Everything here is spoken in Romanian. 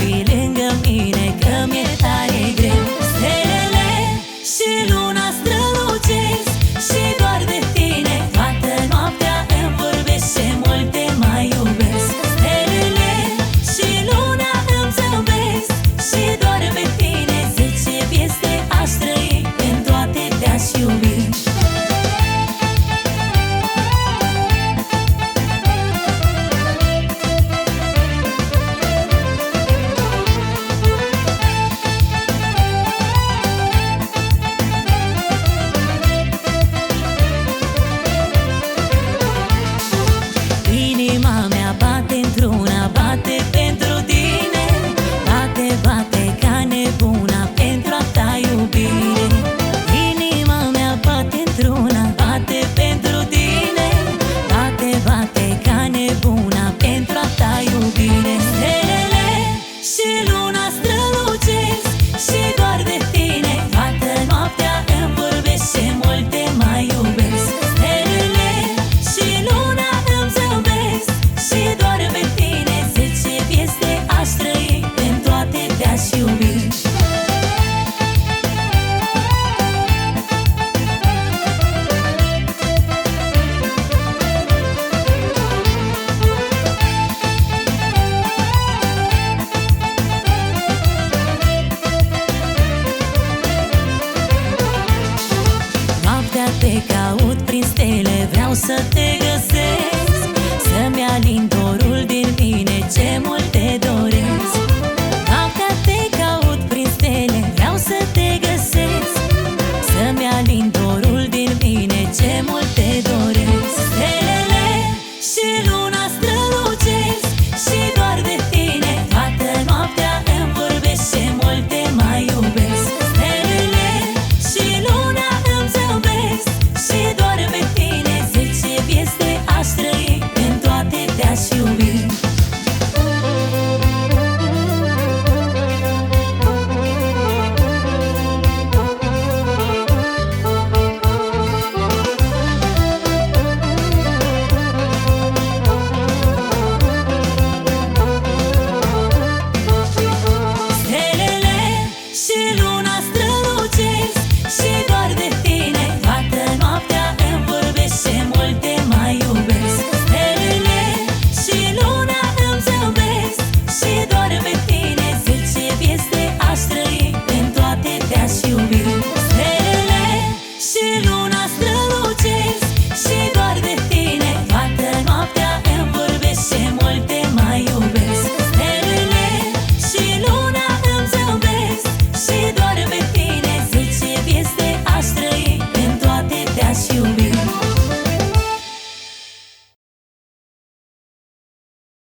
fi lângă mine Că mi-e tare greu. Stelele și luna noaptea te caut prin stele. Vreau să te găsesc